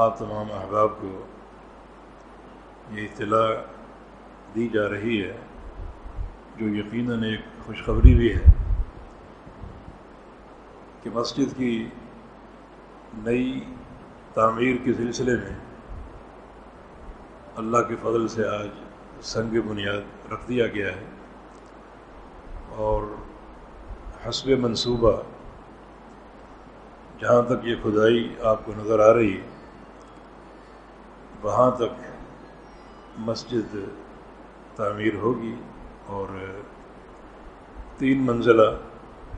آپ تمام احباب کو یہ اطلاع دی جا رہی ہے، جو یقیناً ایک خوشخبری بھی ہے کہ مسجد کی نئی تعمیر کے سلسلے میں اللہ کے فضل سے آج سنگ بنیاد رکھ دیا گیا ہے اور حسب منصوبہ جہاں تک یہ کھدائی آپ کو نظر آ رہی ہے وہاں تک مسجد تعمیر ہوگی اور تین منزلہ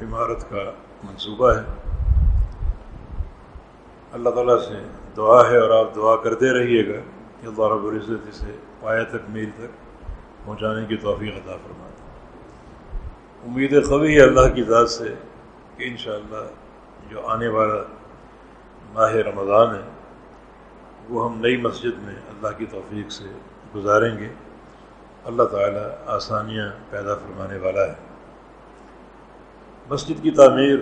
عمارت کا منصوبہ ہے۔ اللہ تعالیٰ سے دعا ہے اور آپ دعا کرتے رہیے گا کہ اللہ رب العزت اسے پایا تک، میل تک پہنچانے کی توفیق عطا فرماتا امید قوی ہے اللہ کی ذات سے کہ انشاءاللہ جو آنے والا ماہ رمضان ہے وہ ہم نئی مسجد میں اللہ کی توفیق سے گزاریں گے۔ اللہ تعالیٰ آسانیاں پیدا فرمانے والا ہے۔ مسجد کی تعمیر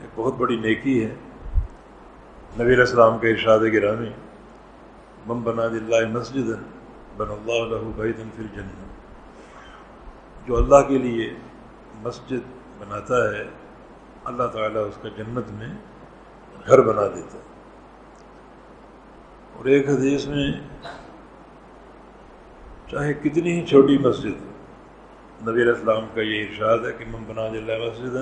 ایک بہت بڑی نیکی ہے۔ نبی علیہ السلام کے ارشاد گرامی بم بنا دلّہ مسجد بن اللہ علیہ بیدن فر جن جو اللہ کے لیے مسجد بناتا ہے، اللہ تعالیٰ اس کا جنت میں گھر بنا دیتا ہے۔ اور ایک حدیث میں چاہے کتنی ہی چھوٹی مسجد نبی علیہ السلام کا یہ ارشاد ہے کہ من بنا جل مسجد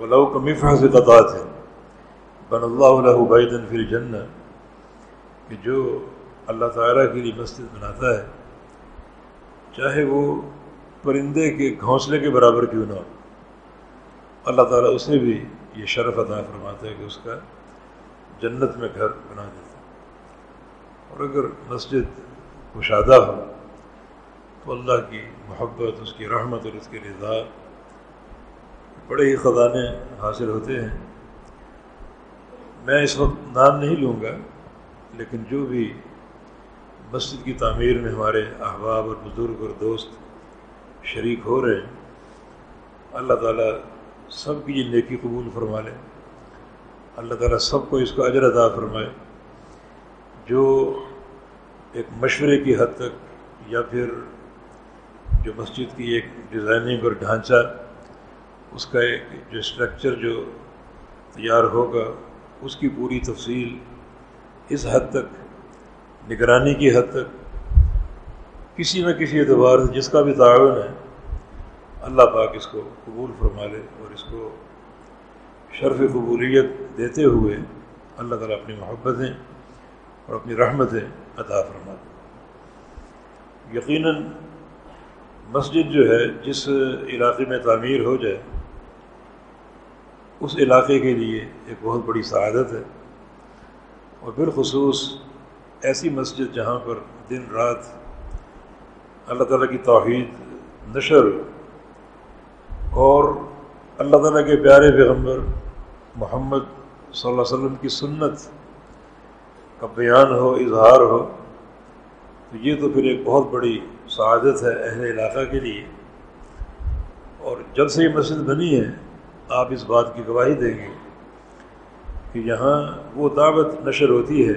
ولو کمی سے قطعات ہے بن اللہ علیہ بیدن فی الجنہ، کہ جو اللہ تعالیٰ کے لیے مسجد بناتا ہے، چاہے وہ پرندے کے گھونسلے کے برابر کیوں نہ ہو، اللہ تعالیٰ اسے بھی یہ شرف عطا فرماتا ہے کہ اس کا جنت میں گھر بنا دیتا اور اگر مسجد کشادہ ہو تو اللہ کی محبت، اس کی رحمت اور اس کے رضا بڑے ہی خزانے حاصل ہوتے ہیں۔ میں اس وقت نام نہیں لوں گا، لیکن جو بھی مسجد کی تعمیر میں ہمارے احباب اور بزرگ اور دوست شریک ہو رہے ہیں، اللہ تعالیٰ سب کی یہ نیکی قبول فرما لیں اللہ تعالیٰ سب کو اس کو اجر ادا فرمائے۔ جو ایک مشورے کی حد تک یا پھر جو مسجد کی ایک ڈیزائننگ اور ڈھانچہ، اس کا ایک جو اسٹرکچر جو تیار ہوگا، اس کی پوری تفصیل اس حد تک، نگرانی کی حد تک، کسی نہ کسی اعتبار سے جس کا بھی تعاون ہے، اللہ پاک اس کو قبول فرما لے اور اس کو شرف قبولیت دیتے ہوئے اللہ تعالیٰ اپنی محبتیں اور اپنی رحمتیں عطا فرما یقیناً مسجد جو ہے، جس علاقے میں تعمیر ہو جائے، اس علاقے کے لیے ایک بہت بڑی سعادت ہے۔ اور بالخصوص ایسی مسجد جہاں پر دن رات اللہ تعالیٰ کی توحید، نشر اور اللہ تعالیٰ کے پیارے پیغمبر محمد صلی اللہ علیہ وسلم کی سنت کا بیان ہو، اظہار ہو، تو یہ تو پھر ایک بہت بڑی سعادت ہے اہل علاقہ کے لیے۔ اور جب سے یہ مسجد بنی ہے، آپ اس بات کی گواہی دیں گے کہ یہاں وہ دعوت نشر ہوتی ہے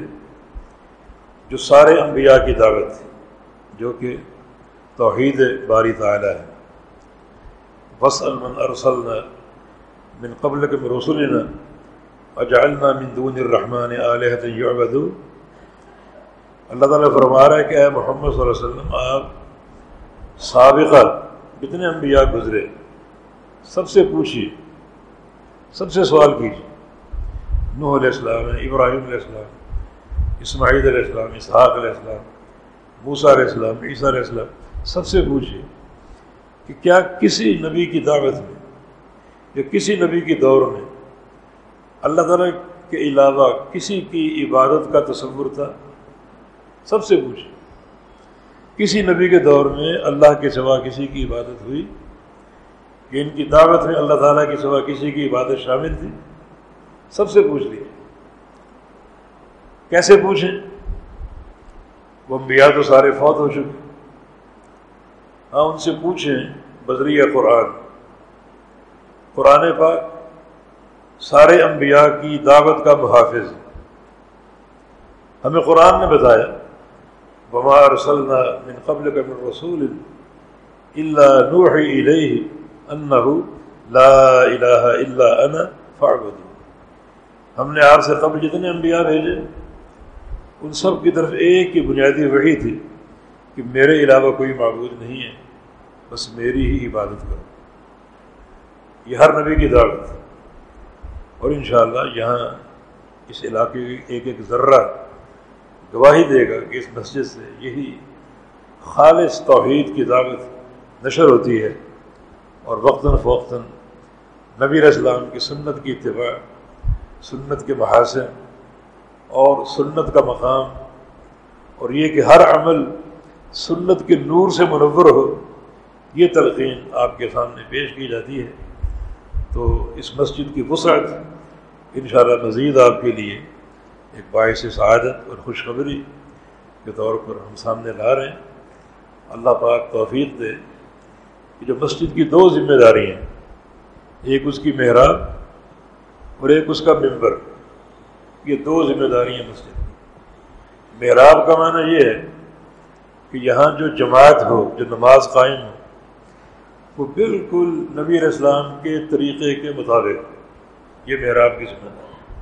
جو سارے انبیاء کی دعوت تھی، جو کہ توحید باری تعالیٰ ہے۔ بس المن ارسل من قبل کے رسول اجعلنا من دون الرحمن علیہ یعبدو اللہ تعالیٰ فرما رہا ہے کہ اے محمد صلی اللہ علیہ وسلم، آپ سابقہ کتنے انبیاء گزرے، سب سے پوچھیے سب سے سوال کیجیے نوح علیہ السلام، ابراہیم علیہ السلام اسماعید علیہ السلام، اسحاق علیہ السلام، موسیٰ علیہ السلام، عیسیٰ علیہ السلام، سب سے پوچھیے کہ کیا کسی نبی کی دعوت میں یا کسی نبی کی دور میں اللہ تعالیٰ کے علاوہ کسی کی عبادت کا تصور تھا؟ سب سے پوچھے کسی نبی کے دور میں اللہ کے سوا کسی کی عبادت ہوئی؟ کہ ان کی دعوت میں اللہ تعالیٰ کے سوا کسی کی عبادت شامل تھی؟ سب سے پوچھ لیے کیسے پوچھیں؟ وہ انبیاء تو سارے فوت ہو چکے۔ ہاں ان سے پوچھیں بذریعہ قرآن۔ قرآن پاک سارے انبیاء کی دعوت کا محافظ۔ ہمیں قرآن نے بتایا بمار صلی من قبل کا من رسول اللہ نوح الیہ انہ لا الہ الا انا فعبدو ہم نے آپ سے قبل جتنے انبیاء بھیجے، ان سب کی طرف ایک ہی بنیادی وحی تھی کہ میرے علاوہ کوئی معبود نہیں ہے، بس میری ہی عبادت کرو۔ یہ ہر نبی کی دعوت۔ اور انشاءاللہ یہاں اس علاقے کی ایک ایک ذرہ گواہی دے گا کہ اس مسجد سے یہی خالص توحید کی دعوت نشر ہوتی ہے اور وقتاً فوقتاً نبی اسلام کی سنت کی اتباع، سنت کے محاسن اور سنت کا مقام اور یہ کہ ہر عمل سنت کے نور سے منور ہو، یہ تلقین آپ کے سامنے پیش کی جاتی ہے۔ تو اس مسجد کی وسعت انشاءاللہ مزید آپ کے لیے ایک باعث سعادت اور خوشخبری کے طور پر ہم سامنے لا رہے ہیں۔ اللہ پاک توفیق دے کہ جو مسجد کی دو ذمہ داری ہیں، ایک اس کی محراب اور ایک اس کا ممبر یہ دو ذمہ داری ہیں مسجد کی۔ محراب کا معنی یہ ہے کہ یہاں جو جماعت ہو، جو نماز قائم ہو وہ بالکل نبی اسلام کے طریقے کے مطابق یہ محراب کی سنت ہے۔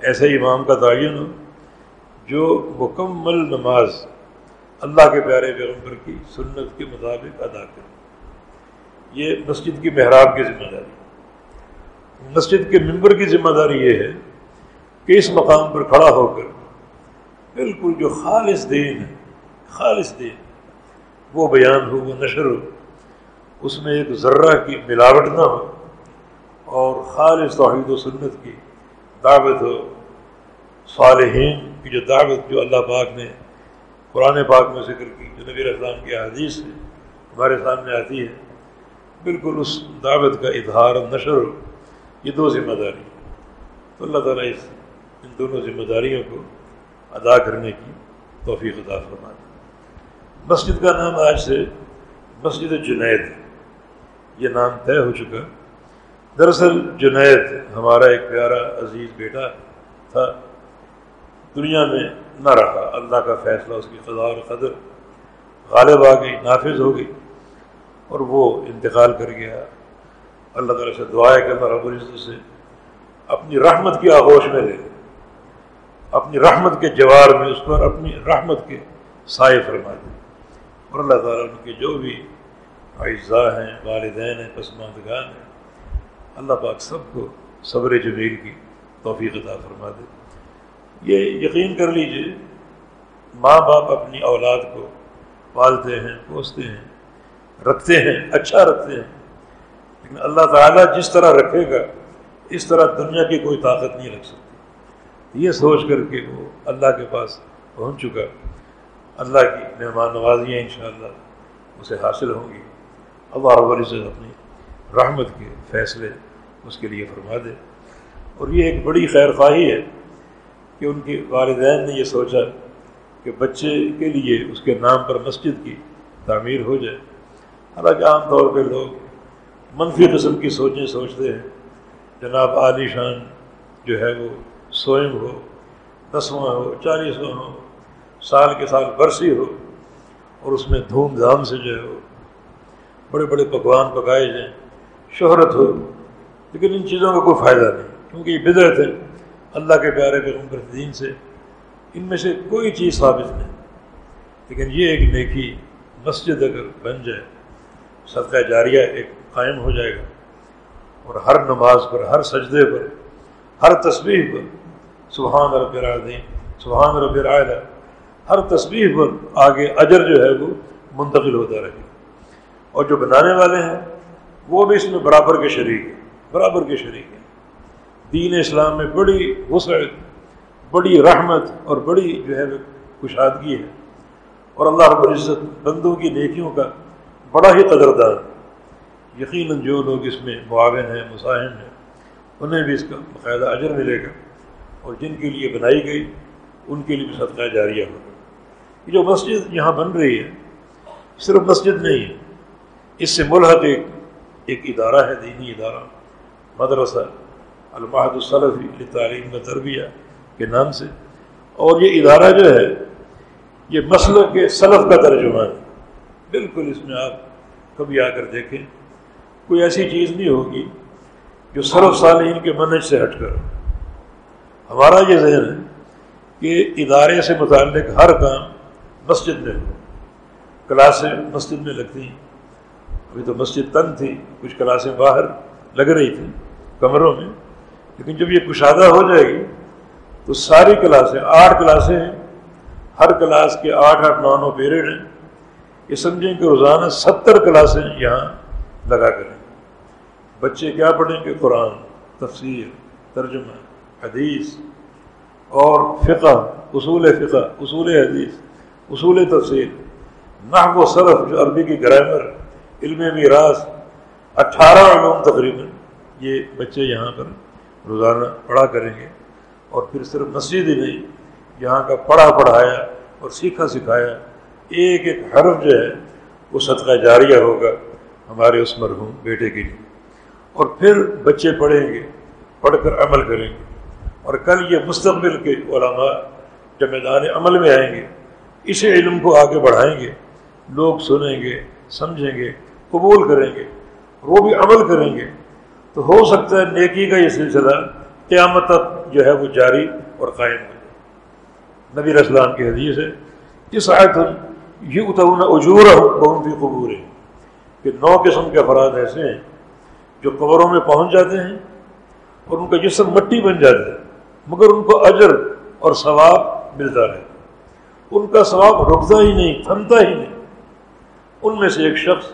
ایسے امام کا تعین ہو جو مکمل نماز اللہ کے پیارے پیغمبر کی سنت کے مطابق ادا کرے۔ یہ مسجد کی محراب کی ذمہ داری۔ مسجد کے ممبر کی ذمہ داری یہ ہے کہ اس مقام پر کھڑا ہو کر بالکل جو خالص دین ہے، خالص دین، وہ بیان ہو، وہ نشر ہو اس میں ایک ذرہ کی ملاوٹ نہ ہو اور خالص توحید و سنت کی دعوت ہو، صالحین کی جو دعوت جو اللہ پاک نے قرآن پاک میں ذکر کی، جو نبی اسلام کی حدیث سے ہمارے سامنے آتی ہے، بالکل اس دعوت کا اظہار نشر ہو۔ یہ دو ذمہ داری تو اللہ تعالیٰ اس ان دونوں ذمہ داریوں کو ادا کرنے کی توفیق عطا فرما مسجد کا نام آج سے مسجد جنید یہ نام طے ہو چکا۔ دراصل جنید، ہمارا ایک پیارا عزیز بیٹا تھا، دنیا میں نہ رہا۔ اللہ کا فیصلہ، اس کی قضا اور قدر غالب آ گئی، نافذ ہو گئی اور وہ انتقال کر گیا۔ اللہ تعالیٰ سے دعائیں کرنا رب العزت سے اپنی رحمت کی آغوش میں لے اپنی رحمت کے جوار میں اس پر اپنی رحمت کے سائے فرما دے اور اللہ تعالیٰ ان کے جو بھی اعزاء ہیں، والدین ہیں، پسماندگان ہیں۔ اللہ پاک سب کو صبر جمیل کی توفیق عطا فرما دے۔ یہ یقین کر لیجیے، ماں باپ اپنی اولاد کو پالتے ہیں، پوستے ہیں، رکھتے ہیں اچھا رکھتے ہیں۔ لیکن اللہ تعالیٰ جس طرح رکھے گا، اس طرح دنیا کی کوئی طاقت نہیں رکھ سکتی۔ یہ سوچ کر کے وہ اللہ کے پاس پہنچ چکا۔ اللہ کی مہمان نوازیاں انشاءاللہ اسے حاصل ہوں گی۔ اللہ رب العزت اپنی رحمت کے فیصلے اس کے لیے فرما دے۔ اور یہ ایک بڑی خیر خواہی ہے کہ ان کے والدین نے یہ سوچا کہ بچے کے لیے اس کے نام پر مسجد کی تعمیر ہو جائے۔ حالانکہ عام طور پہ لوگ منفی قسم کی سوچیں سوچتے ہیں۔ جناب عالی شان جو ہے وہ سوئم ہو، دسواں ہو، چالیسواں ہو، سال کے سال برسی ہو اور اس میں دھوم دھام سے جو ہے وہ بڑے بڑے پکوان پکائے جائیں، شہرت ہو۔ لیکن ان چیزوں کا کوئی فائدہ نہیں، کیونکہ یہ بدرت ہے۔ اللہ کے پیارے پیغمبر دین سے ان میں سے کوئی چیز ثابت نہیں۔ لیکن یہ ایک نیکی مسجد اگر بن جائے، صدقہ جاریہ ایک قائم ہو جائے گا۔ اور ہر نماز پر، ہر سجدے پر، ہر تصویر پر، سبحان رب العظیم، سبحان رب العلیٰ ہر تصویر پر آگے اجر جو ہے وہ منتقل ہوتا رہے۔ اور جو بنانے والے ہیں، وہ بھی اس میں برابر کے شریک ہیں، برابر کے شریک ہیں۔ دین اسلام میں بڑی وسعت، بڑی رحمت اور بڑی جو ہے، کشادگی ہے۔ اور اللہ رب العزت بندوں کی نیکیوں کا بڑا ہی قدردار یقیناً جو لوگ اس میں معاون ہیں، مساہم ہیں، انہیں بھی اس کا باقاعدہ اجر ملے گا۔ اور جن کے لیے بنائی گئی، ان کے لیے بھی صدقہ جاریہ ہوگا۔ جو مسجد یہاں بن رہی ہے، صرف مسجد نہیں ہے اس سے ملحق ایک ایک ادارہ ہے، دینی ادارہ، مدرسہ الماحد الصلفی تعلیم و تربیہ کے نام سے۔ اور یہ ادارہ جو ہے، یہ مسئلہ کے سلف کا ترجمہ ہے۔ بالکل اس میں آپ کبھی آ کر دیکھیں، کوئی ایسی چیز نہیں ہوگی جو سرف صالحین کے منج سے ہٹ کر ہمارا یہ ذہن ہے کہ ادارے سے متعلق ہر کام مسجد میں ہو، کلاسیں مسجد میں لگتی ہیں۔ ابھی تو مسجد تنگ تھی، کچھ کلاسیں باہر لگ رہی تھیں کمروں میں، لیکن جب یہ کشادہ ہو جائے گی تو ساری کلاسیں، آٹھ کلاسیں ہیں۔ ہر کلاس کے آٹھ آٹھ نو نو پیریڈ ہیں۔ یہ سمجھیں کہ روزانہ ستر کلاسیں یہاں لگا کریں۔ بچے کیا پڑھیں گے؟ قرآن، تفسیر، ترجمہ، حدیث اور فقہ، اصول فقہ، اصول حدیث، اصول تفسیر۔ نحو و صرف جو عربی کی گرامر علم میراث، اٹھارہ علوم تقریباً یہ بچے یہاں پر روزانہ پڑھا کریں گے اور پھر صرف مسجد ہی نہیں، یہاں کا پڑھا پڑھایا اور سیکھا سکھایا، ایک ایک حرف جو ہے وہ صدقہ جاریہ ہوگا ہمارے اس مرحوم بیٹے کے لیے۔ اور پھر بچے پڑھیں گے، پڑھ کر عمل کریں گے۔ اور کل یہ مستقبل کے علماء جب میدان عمل میں آئیں گے، اسی علم کو آگے بڑھائیں گے، لوگ سنیں گے، سمجھیں گے۔ قبول کریں گے، وہ بھی عمل کریں گے۔ تو ہو سکتا ہے نیکی کا یہ سلسلہ قیامت تک جو ہے وہ جاری اور قائم ہو جائے۔ نبی اسلام کی حدیث ہے کس آیت یہ اتنا اجور بہت بھی قبور ہے کہ نو قسم کے افراد ایسے ہیں جو قبروں میں پہنچ جاتے ہیں اور ان کا جسم مٹی بن جاتا ہے، مگر ان کو اجر اور ثواب ملتا رہے۔ ان کا ثواب رکتا ہی نہیں، تھمتا ہی نہیں۔ ان میں سے ایک شخص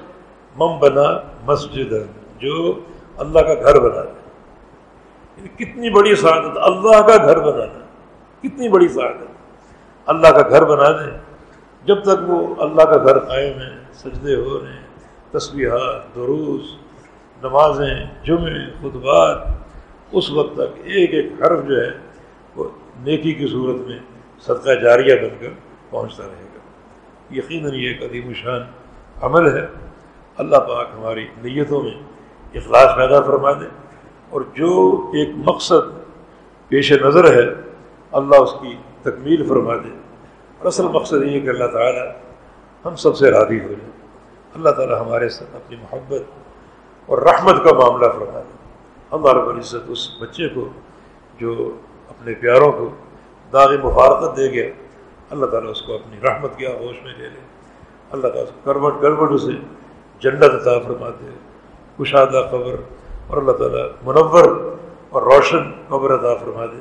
مم بنا مسجد جو اللہ کا گھر بنا یعنی کتنی بڑی سعادت، اللہ کا گھر بنانا کتنی بڑی سعادت۔ اللہ کا گھر بنا دیں۔ جب تک وہ اللہ کا گھر قائم ہے، سجدے ہو رہے ہیں تصویرات دروس، نمازیں، جمعے، خطبات، اس وقت تک ایک ایک حرف جو ہے، وہ نیکی کی صورت میں صدقہ جاریہ بن کر پہنچتا رہے گا۔ یقیناً یہ ایک عدیم شان عمل ہے۔ اللہ پاک ہماری نیتوں میں اخلاص پیدا فرما دے اور جو ایک مقصد پیش نظر ہے اللہ اس کی تکمیل فرما دے اور اصل مقصد یہ کہ اللہ تعالیٰ ہم سب سے راضی ہو جائے اللہ تعالیٰ ہمارے ساتھ اپنی محبت اور رحمت کا معاملہ فرما دے ہمارا عزت اس بچے کو جو اپنے پیاروں کو داغ مفارقت دے گیا اللہ تعالیٰ اس کو اپنی رحمت کے آغوش میں لے لے اللہ تعالیٰ کروٹ کروٹ اسے جنت عطا فرما دے کشادہ قبر اور اللہ تعالیٰ منور اور روشن قبر عطا فرما دے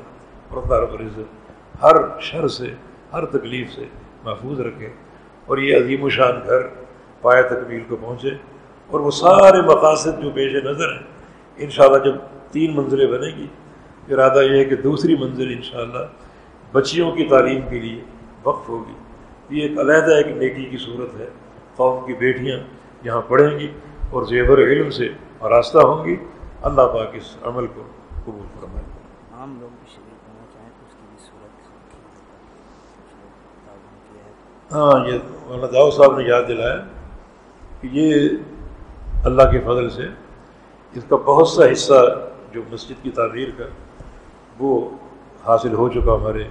اور اللہ رب العزت ہر شر سے، ہر تکلیف سے محفوظ رکھے. اور یہ عظیم و شان گھر پایا تکمیل کو پہنچے. اور وہ سارے مقاصد جو پیش نظر ہیں، انشاءاللہ جب تین منزلیں بنے گی، ارادہ یہ ہے کہ دوسری منزل انشاءاللہ بچیوں کی تعلیم کے لیے وقف ہوگی. یہ ایک علیحدہ ایک نیکی کی صورت ہے. قوم کی بیٹیاں یہاں پڑھیں گی اور زیور علم سے آراستہ ہوں گی۔ اللہ پاک اس عمل کو قبول فرمائے۔ عام لوگ بھی شریک ہونا چاہیں تو اس کی بھی صورت ہاں یہ مولانا داؤ صاحب نے یاد دلایا کہ یہ اللہ کے فضل سے اس کا بہت سا حصہ جو مسجد کی تعمیر کا وہ حاصل ہو چکا ہمارے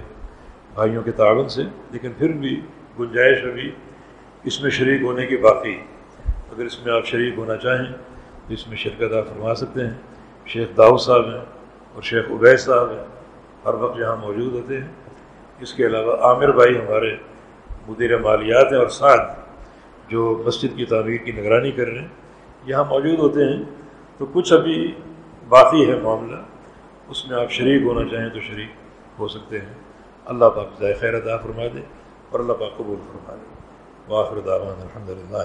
بھائیوں کے تعاون سے لیکن پھر بھی گنجائش ابھی اس میں شریک ہونے کی باقی۔ اگر اس میں آپ شریک ہونا چاہیں تو اس میں شرکت آپ فرما سکتے ہیں۔ شیخ داؤ صاحب ہیں اور شیخ عبید صاحب ہیں، ہر وقت یہاں موجود ہوتے ہیں۔ اس کے علاوہ عامر بھائی ہمارے مدیر مالیات ہیں اور ساتھ جو مسجد کی تعمیر کی نگرانی کر رہے ہیں، یہاں موجود ہوتے ہیں۔ تو کچھ ابھی باقی ہے معاملہ، اس میں آپ شریک ہونا چاہیں تو شریک ہو سکتے ہیں۔ اللہ پاک ذائقہ ادا فرما دے اور اللہ پاک قبول فرما دے۔ واخر دعوانا الحمد للہ